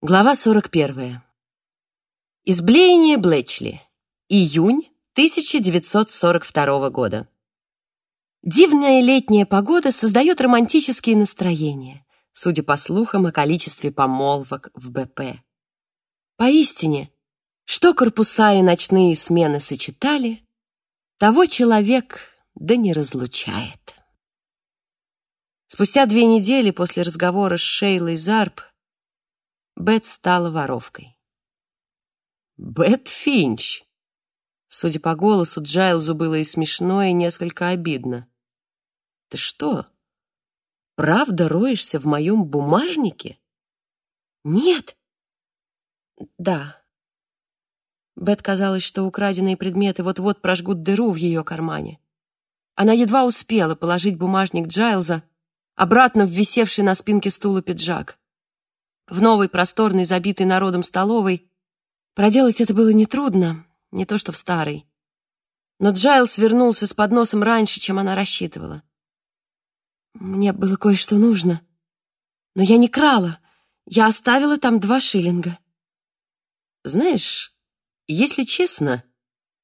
Глава 41. Изблеяние Блэчли. Июнь 1942 года. Дивная летняя погода создает романтические настроения, судя по слухам о количестве помолвок в БП. Поистине, что корпуса и ночные смены сочетали, того человек да не разлучает. Спустя две недели после разговора с Шейлой Зарп Бет стала воровкой. Бет Финч. Судя по голосу, Джайлзу было и смешно, и несколько обидно. Ты что, правда роешься в моем бумажнике? Нет. Да. Бет казалось, что украденные предметы вот-вот прожгут дыру в ее кармане. Она едва успела положить бумажник Джайлза обратно в висевший на спинке стула пиджак. В новой просторной, забитой народом столовой проделать это было нетрудно, не то что в старой. Но Джайлс вернулся с подносом раньше, чем она рассчитывала. Мне было кое-что нужно, но я не крала. Я оставила там два шиллинга. Знаешь, если честно,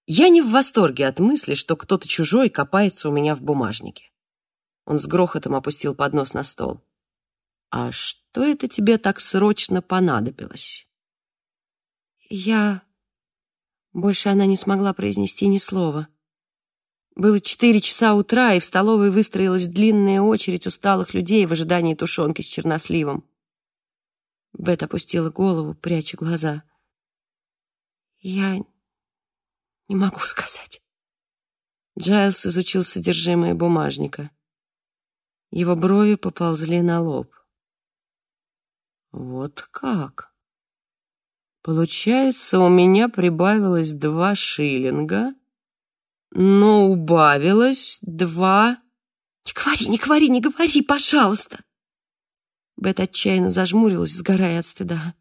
я не в восторге от мысли, что кто-то чужой копается у меня в бумажнике. Он с грохотом опустил поднос на стол. «А что это тебе так срочно понадобилось?» «Я...» Больше она не смогла произнести ни слова. Было четыре часа утра, и в столовой выстроилась длинная очередь усталых людей в ожидании тушенки с черносливом. Бет опустила голову, пряча глаза. «Я не могу сказать». Джайлс изучил содержимое бумажника. Его брови поползли на лоб. Вот как? Получается, у меня прибавилось два шиллинга, но убавилось два... Не говори, не говори, не говори, пожалуйста. Бет отчаянно зажмурилась, сгорая от стыда.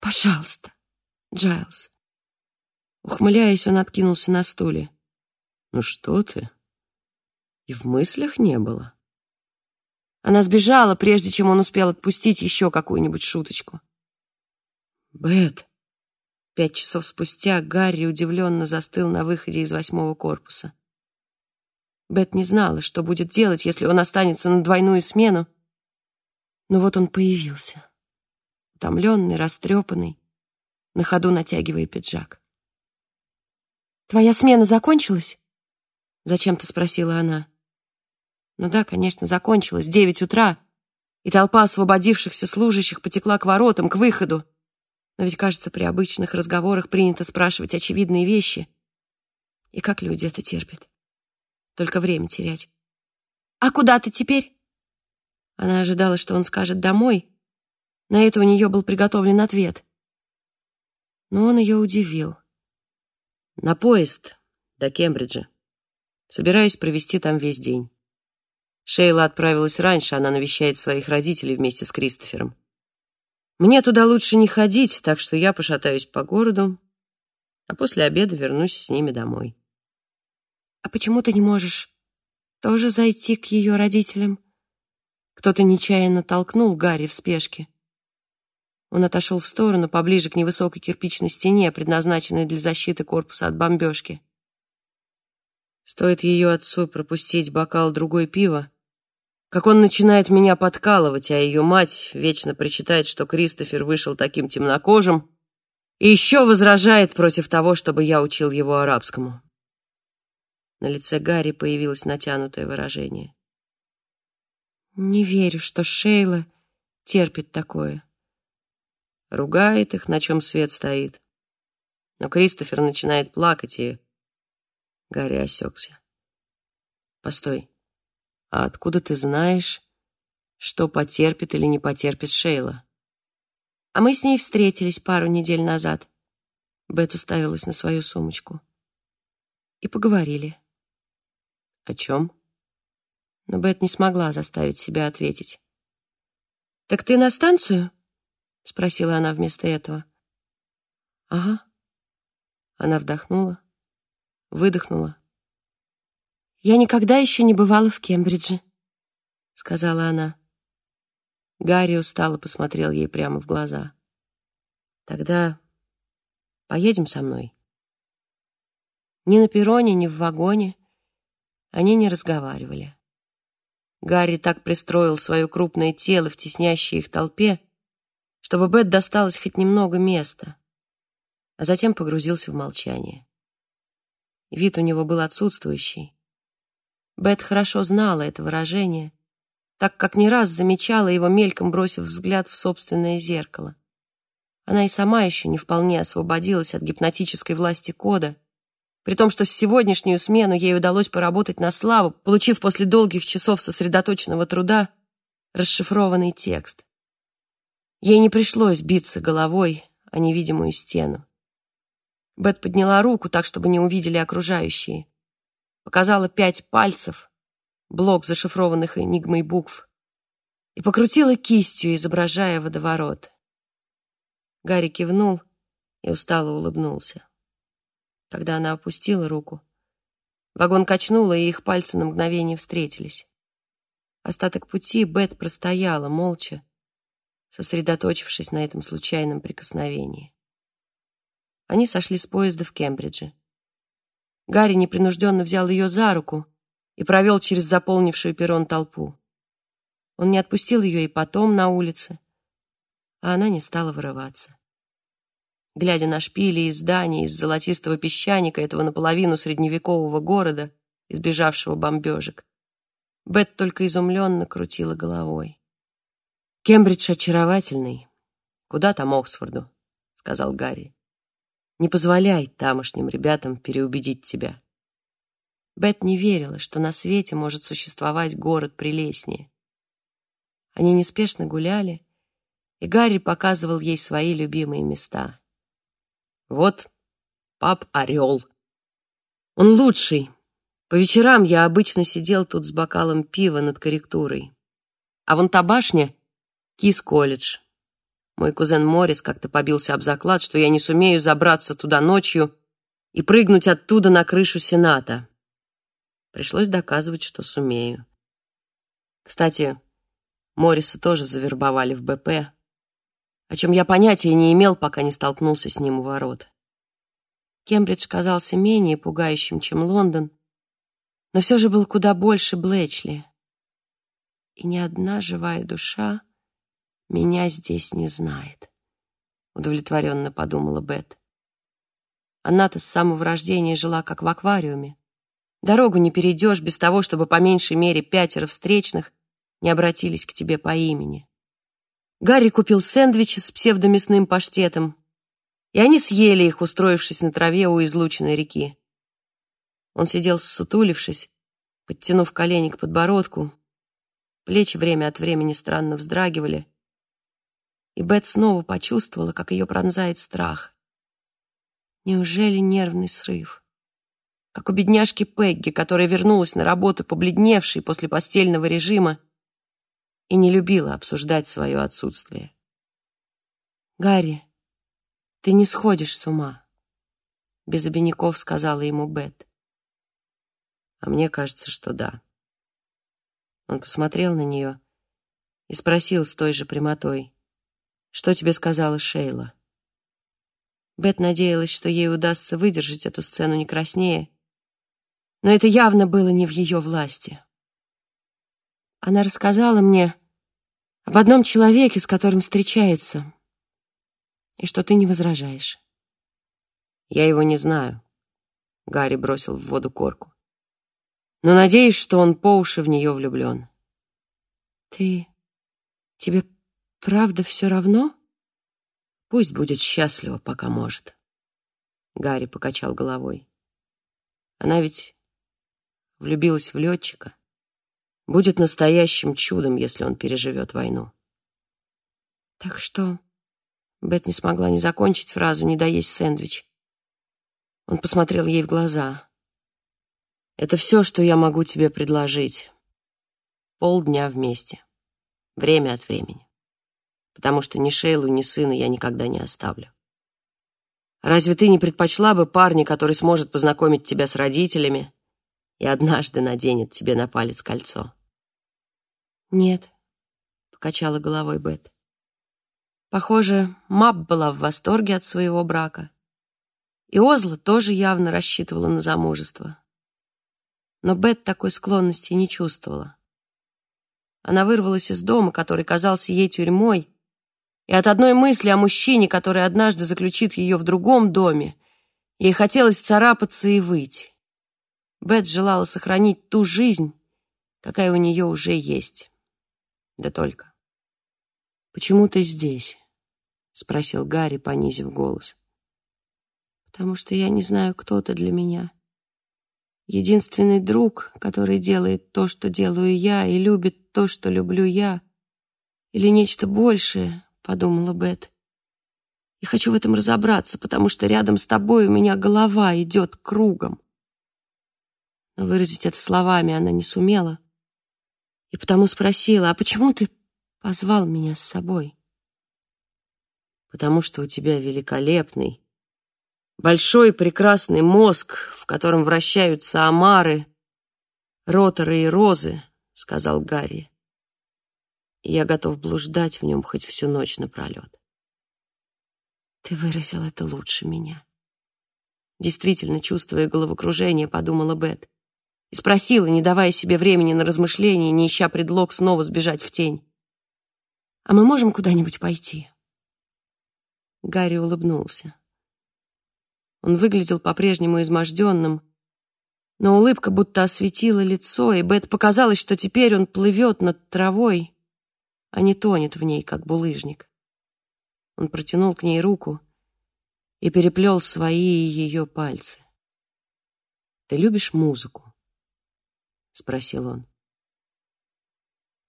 Пожалуйста, Джайлз. Ухмыляясь, он откинулся на стуле. Ну что ты? И в мыслях не было. Она сбежала, прежде чем он успел отпустить еще какую-нибудь шуточку. «Бет!» Пять часов спустя Гарри удивленно застыл на выходе из восьмого корпуса. Бет не знала, что будет делать, если он останется на двойную смену. Но вот он появился, утомленный, растрепанный, на ходу натягивая пиджак. «Твоя смена закончилась?» — зачем-то спросила она. Ну да, конечно, закончилось, девять утра, и толпа освободившихся служащих потекла к воротам, к выходу. Но ведь, кажется, при обычных разговорах принято спрашивать очевидные вещи. И как люди это терпят? Только время терять. «А куда ты теперь?» Она ожидала, что он скажет «домой». На это у нее был приготовлен ответ. Но он ее удивил. «На поезд до Кембриджа. Собираюсь провести там весь день». Шейла отправилась раньше, она навещает своих родителей вместе с Кристофером. Мне туда лучше не ходить, так что я пошатаюсь по городу, а после обеда вернусь с ними домой. А почему ты не можешь тоже зайти к ее родителям? Кто-то нечаянно толкнул Гарри в спешке. Он отошел в сторону, поближе к невысокой кирпичной стене, предназначенной для защиты корпуса от бомбежки. Стоит ее отцу пропустить бокал другой пива, как он начинает меня подкалывать, а ее мать вечно причитает, что Кристофер вышел таким темнокожим, и еще возражает против того, чтобы я учил его арабскому. На лице Гарри появилось натянутое выражение. Не верю, что Шейла терпит такое. Ругает их, на чем свет стоит. Но Кристофер начинает плакать, и Гарри осекся. Постой. А откуда ты знаешь, что потерпит или не потерпит Шейла? А мы с ней встретились пару недель назад. Бет уставилась на свою сумочку. И поговорили. О чем? Но Бет не смогла заставить себя ответить. «Так ты на станцию?» — спросила она вместо этого. «Ага». Она вдохнула, выдохнула «Я никогда еще не бывала в Кембридже», — сказала она. Гарри устало посмотрел ей прямо в глаза. Тогда поедем со мной. Ни на перроне, ни в вагоне они не разговаривали. Гарри так пристроил свое крупное тело в теснящей их толпе, чтобы Бет досталось хоть немного места, а затем погрузился в молчание. Вид у него был отсутствующий. Бет хорошо знала это выражение, так как не раз замечала его, мельком бросив взгляд в собственное зеркало. Она и сама еще не вполне освободилась от гипнотической власти кода, при том, что в сегодняшнюю смену ей удалось поработать на славу, получив после долгих часов сосредоточенного труда расшифрованный текст. Ей не пришлось биться головой о невидимую стену. Бет подняла руку так, чтобы не увидели окружающие. Показала пять пальцев, блок зашифрованных энигмой букв, и покрутила кистью, изображая водоворот. Гарри кивнул и устало улыбнулся. Когда она опустила руку, вагон качнуло, и их пальцы на мгновение встретились. Остаток пути Бет простояла молча, сосредоточившись на этом случайном прикосновении. Они сошли с поезда в Кембридже. Гарри непринужденно взял ее за руку и провел через заполнившую перрон толпу. Он не отпустил ее и потом на улице, а она не стала вырываться глядя на шпили и здания из золотистого песчаника этого наполовину средневекового города, избежавшего бомбежек. Бет только изумленно крутила головой. «Кембридж очаровательный. Куда там Оксфорду?» — сказал Гарри. «Не позволяй тамошним ребятам переубедить тебя». Бет не верила, что на свете может существовать город прелестнее. Они неспешно гуляли, и Гарри показывал ей свои любимые места. Вот пап Орел. Он лучший. По вечерам я обычно сидел тут с бокалом пива над корректурой. А вон та башня — Кис-колледж. Мой кузен Моррис как-то побился об заклад, что я не сумею забраться туда ночью и прыгнуть оттуда на крышу Сената. Пришлось доказывать, что сумею. Кстати, Морриса тоже завербовали в БП, о чем я понятия не имел, пока не столкнулся с ним у ворот. Кембридж казался менее пугающим, чем Лондон, но все же был куда больше Блэчли. И ни одна живая душа меня здесь не знает, удовлетворенно подумала Бет. Она-то с самого рождения жила как в аквариуме. Дорогу не перейдешь без того, чтобы по меньшей мере пятеро встречных не обратились к тебе по имени. Гарри купил сэндвичи с псевдомясным паштетом, и они съели их, устроившись на траве у излученной реки. Он сидел ссутулившись, подтянув колени к подбородку, плечи время от времени странно вздрагивали, и Бет снова почувствовала, как ее пронзает страх. Неужели нервный срыв? Как у бедняжки Пегги, которая вернулась на работу побледневшей после постельного режима и не любила обсуждать свое отсутствие. «Гарри, ты не сходишь с ума», — без обиняков сказала ему Бет. А мне кажется, что да. Он посмотрел на нее и спросил с той же прямотой, «Что тебе сказала Шейла?» Бет надеялась, что ей удастся выдержать эту сцену не краснее, но это явно было не в ее власти. Она рассказала мне об одном человеке, с которым встречается, и что ты не возражаешь. Я его не знаю. Гарри бросил в воду корку. Но надеюсь, что он по уши в нее влюблен. Ты... Тебе правда все равно? Пусть будет счастлива, пока может. Гарри покачал головой. Она ведь влюбилась в летчика будет настоящим чудом, если он переживет войну. Так что... Бет не смогла ни закончить фразу, ни доесть сэндвич. Он посмотрел ей в глаза. «Это все, что я могу тебе предложить. Полдня вместе. Время от времени. Потому что ни Шейлу, ни сына я никогда не оставлю. Разве ты не предпочла бы парня, который сможет познакомить тебя с родителями и однажды наденет тебе на палец кольцо?» «Нет», — покачала головой Бет. Похоже, Мап была в восторге от своего брака. И Озла тоже явно рассчитывала на замужество. Но Бет такой склонности не чувствовала. Она вырвалась из дома, который казался ей тюрьмой, и от одной мысли о мужчине, который однажды заключит ее в другом доме, ей хотелось царапаться и выйти. Бет желала сохранить ту жизнь, какая у нее уже есть. Да только. «Почему ты здесь?» — спросил Гарри, понизив голос. «Потому что я не знаю, кто ты для меня. Единственный друг, который делает то, что делаю я, и любит то, что люблю я. Или нечто большее, подумала Бет. И хочу в этом разобраться, потому что рядом с тобой у меня голова идет кругом. Но выразить это словами она не сумела. И потому спросила, а почему ты позвал меня с собой? Потому что у тебя великолепный, большой прекрасный мозг, в котором вращаются омары, роторы и розы, сказал Гарри и я готов блуждать в нем хоть всю ночь напролет. Ты выразил это лучше меня. Действительно, чувствуя головокружение, подумала Бет. И спросила, не давая себе времени на размышления, не ища предлог снова сбежать в тень. «А мы можем куда-нибудь пойти?» Гарри улыбнулся. Он выглядел по-прежнему изможденным, но улыбка будто осветила лицо, и Бет показалось, что теперь он плывет над травой, а не тонет в ней, как булыжник. Он протянул к ней руку и переплел свои и ее пальцы. «Ты любишь музыку?» — спросил он.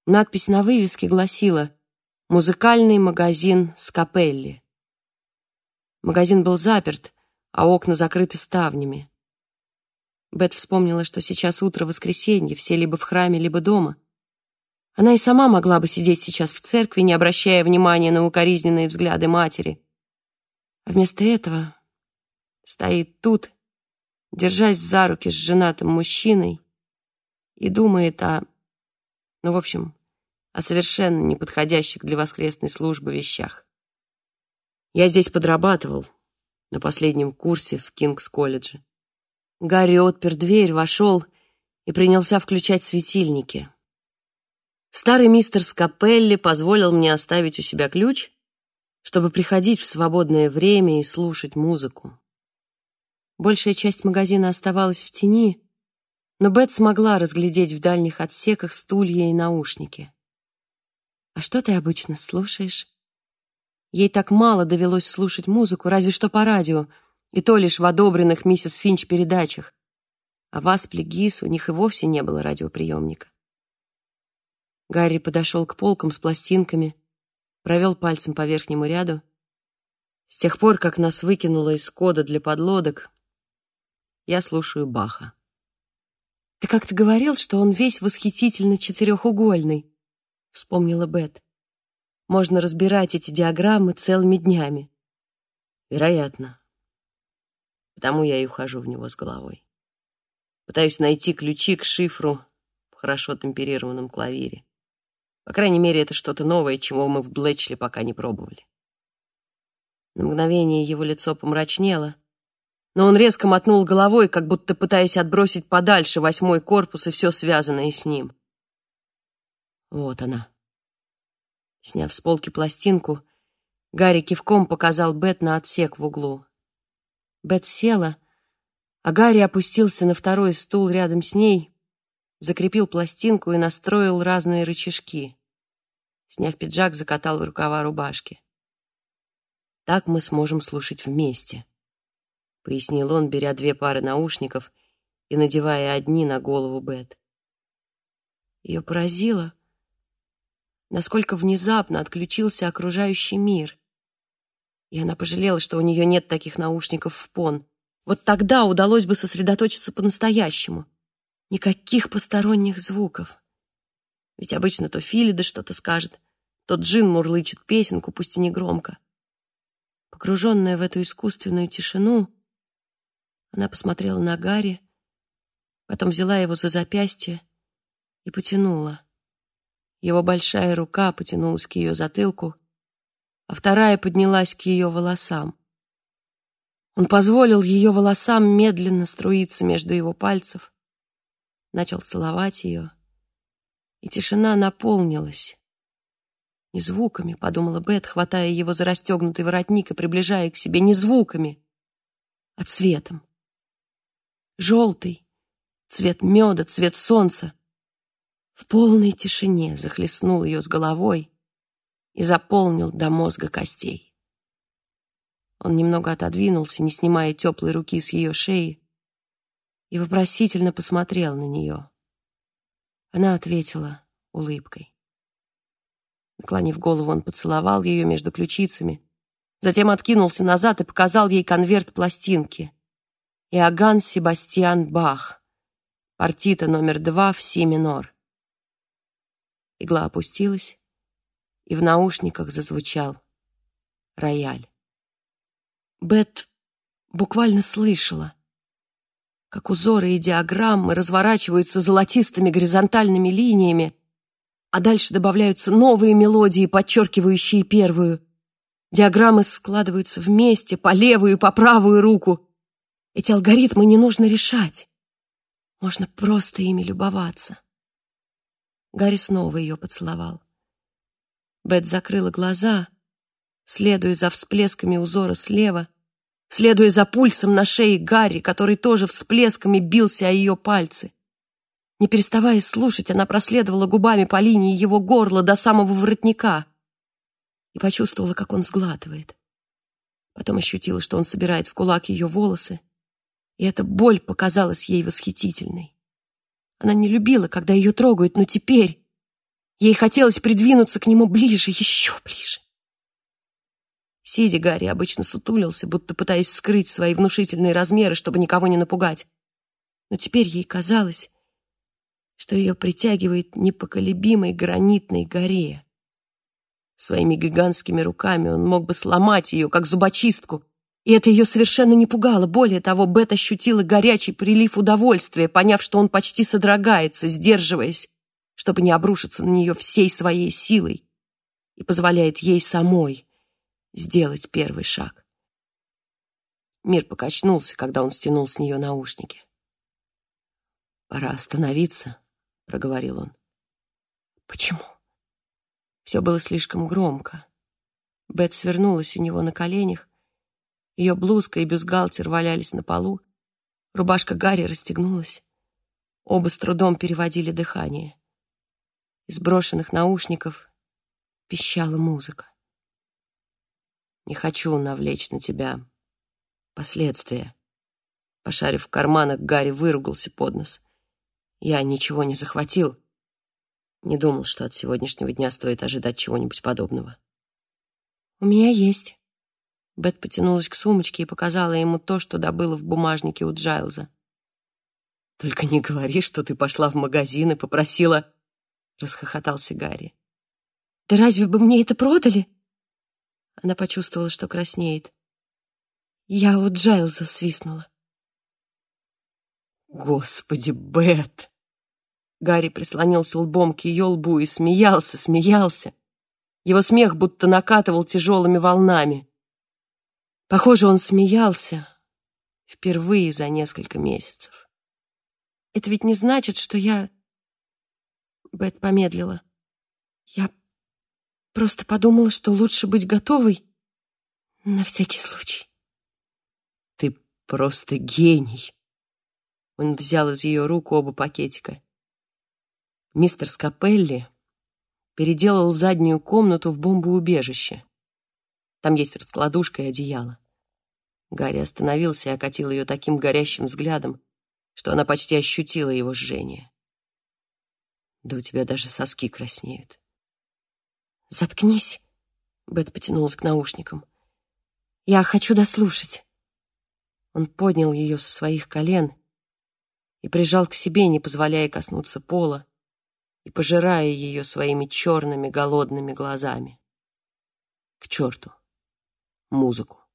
Надпись на вывеске гласила «Музыкальный магазин Скапелли». Магазин был заперт, а окна закрыты ставнями. Бет вспомнила, что сейчас утро воскресенье, все либо в храме, либо дома — она и сама могла бы сидеть сейчас в церкви, не обращая внимания на укоризненные взгляды матери. А вместо этого стоит тут, держась за руки с женатым мужчиной, и думает о, ну, в общем, о совершенно неподходящих для воскресной службы вещах. Я здесь подрабатывал на последнем курсе в Кингс-колледже. Гарри отпер дверь, вошел и принялся включать светильники. Старый мистер Скапелли позволил мне оставить у себя ключ, чтобы приходить в свободное время и слушать музыку. Большая часть магазина оставалась в тени, но Бет смогла разглядеть в дальних отсеках стулья и наушники. «А что ты обычно слушаешь?» Ей так мало довелось слушать музыку, разве что по радио, и то лишь в одобренных миссис Финч передачах. А в Аспле Гис у них и вовсе не было радиоприемника. Гарри подошел к полкам с пластинками, провел пальцем по верхнему ряду. С тех пор, как нас выкинуло из кода для подлодок, я слушаю Баха. «Ты как-то говорил, что он весь восхитительно четырехугольный», — вспомнила Бет. «Можно разбирать эти диаграммы целыми днями». «Вероятно. Потому я и ухожу в него с головой. Пытаюсь найти ключи к шифру в хорошо темперированном клавире. По крайней мере, это что-то новое, чего мы в Блэчли пока не пробовали. На мгновение его лицо помрачнело, но он резко мотнул головой, как будто пытаясь отбросить подальше восьмой корпус и все связанное с ним. Вот она. Сняв с полки пластинку, Гарри кивком показал Бет на отсек в углу. Бет села, а Гарри опустился на второй стул рядом с ней, закрепил пластинку и настроил разные рычажки. Сняв пиджак, закатал рукава рубашки. «Так мы сможем слушать вместе», — пояснил он, беря две пары наушников и надевая одни на голову Бет. Ее поразило, насколько внезапно отключился окружающий мир. И она пожалела, что у нее нет таких наушников в пон. Вот тогда удалось бы сосредоточиться по-настоящему. Никаких посторонних звуков. Ведь обычно то Филида что-то скажет, то Джин мурлычет песенку, пусть и не громко. Погруженная в эту искусственную тишину, она посмотрела на Гарри, потом взяла его за запястье и потянула. Его большая рука потянулась к ее затылку, а вторая поднялась к ее волосам. Он позволил ее волосам медленно струиться между его пальцев, начал целовать ее, и тишина наполнилась. Не звуками, подумала Бет, хватая его за расстегнутый воротник и приближая к себе, не звуками, а цветом. Желтый, цвет меда, цвет солнца. В полной тишине захлестнул ее с головой и заполнил до мозга костей. Он немного отодвинулся, не снимая теплой руки с ее шеи, и вопросительно посмотрел на нее. Она ответила улыбкой. Наклонив голову, он поцеловал ее между ключицами, затем откинулся назад и показал ей конверт пластинки. Иоганн Себастьян Бах, партита номер два в си минор. Игла опустилась, и в наушниках зазвучал рояль. Бет буквально слышала, как узоры и диаграммы разворачиваются золотистыми горизонтальными линиями, а дальше добавляются новые мелодии, подчеркивающие первую. Диаграммы складываются вместе по левую и по правую руку. Эти алгоритмы не нужно решать. Можно просто ими любоваться. Гарри снова ее поцеловал. Бет закрыла глаза, следуя за всплесками узора слева, следуя за пульсом на шее Гарри, который тоже всплесками бился о ее пальцы. Не переставая слушать, она проследовала губами по линии его горла до самого воротника и почувствовала, как он сглатывает. Потом ощутила, что он собирает в кулак ее волосы, и эта боль показалась ей восхитительной. Она не любила, когда ее трогают, но теперь ей хотелось придвинуться к нему ближе, еще ближе. Сидя, Гарри обычно сутулился, будто пытаясь скрыть свои внушительные размеры, чтобы никого не напугать. Но теперь ей казалось, что ее притягивает непоколебимой гранитной горе. Своими гигантскими руками он мог бы сломать ее, как зубочистку, и это ее совершенно не пугало. Более того, Бет ощутила горячий прилив удовольствия, поняв, что он почти содрогается, сдерживаясь, чтобы не обрушиться на нее всей своей силой, и позволяет ей самой сделать первый шаг. Мир покачнулся, когда он стянул с нее наушники. «Пора остановиться», — проговорил он. «Почему?» Все было слишком громко. Бет свернулась у него на коленях. Ее блузка и бюстгальтер валялись на полу. Рубашка Гарри расстегнулась. Оба с трудом переводили дыхание. Из брошенных наушников пищала музыка. «Не хочу навлечь на тебя последствия». Пошарив в карманах, Гарри выругался под нос. Я ничего не захватил. Не думал, что от сегодняшнего дня стоит ожидать чего-нибудь подобного. «У меня есть». Бет потянулась к сумочке и показала ему то, что добыла в бумажнике у Джайлза. «Только не говори, что ты пошла в магазин и попросила...» — расхохотался Гарри. «Да разве бы мне это продали?» Она почувствовала, что краснеет. Я у Джайлза свистнула. «Господи, Бет!» Гарри прислонился лбом к ее лбу и смеялся, смеялся. Его смех будто накатывал тяжелыми волнами. Похоже, он смеялся впервые за несколько месяцев. «Это ведь не значит, что я...» Бет помедлила. «Я просто подумала, что лучше быть готовой на всякий случай». «Ты просто гений!» Он взял из ее рук оба пакетика. Мистер Скапелли переделал заднюю комнату в бомбоубежище. Там есть раскладушка и одеяло. Гарри остановился и окатил ее таким горящим взглядом, что она почти ощутила его жжение. Да у тебя даже соски краснеют. «Заткнись!» — Бет потянулась к наушникам. «Я хочу дослушать!» Он поднял ее со своих колен и прижал к себе, не позволяя коснуться пола и пожирая ее своими черными голодными глазами. К черту! Музыку!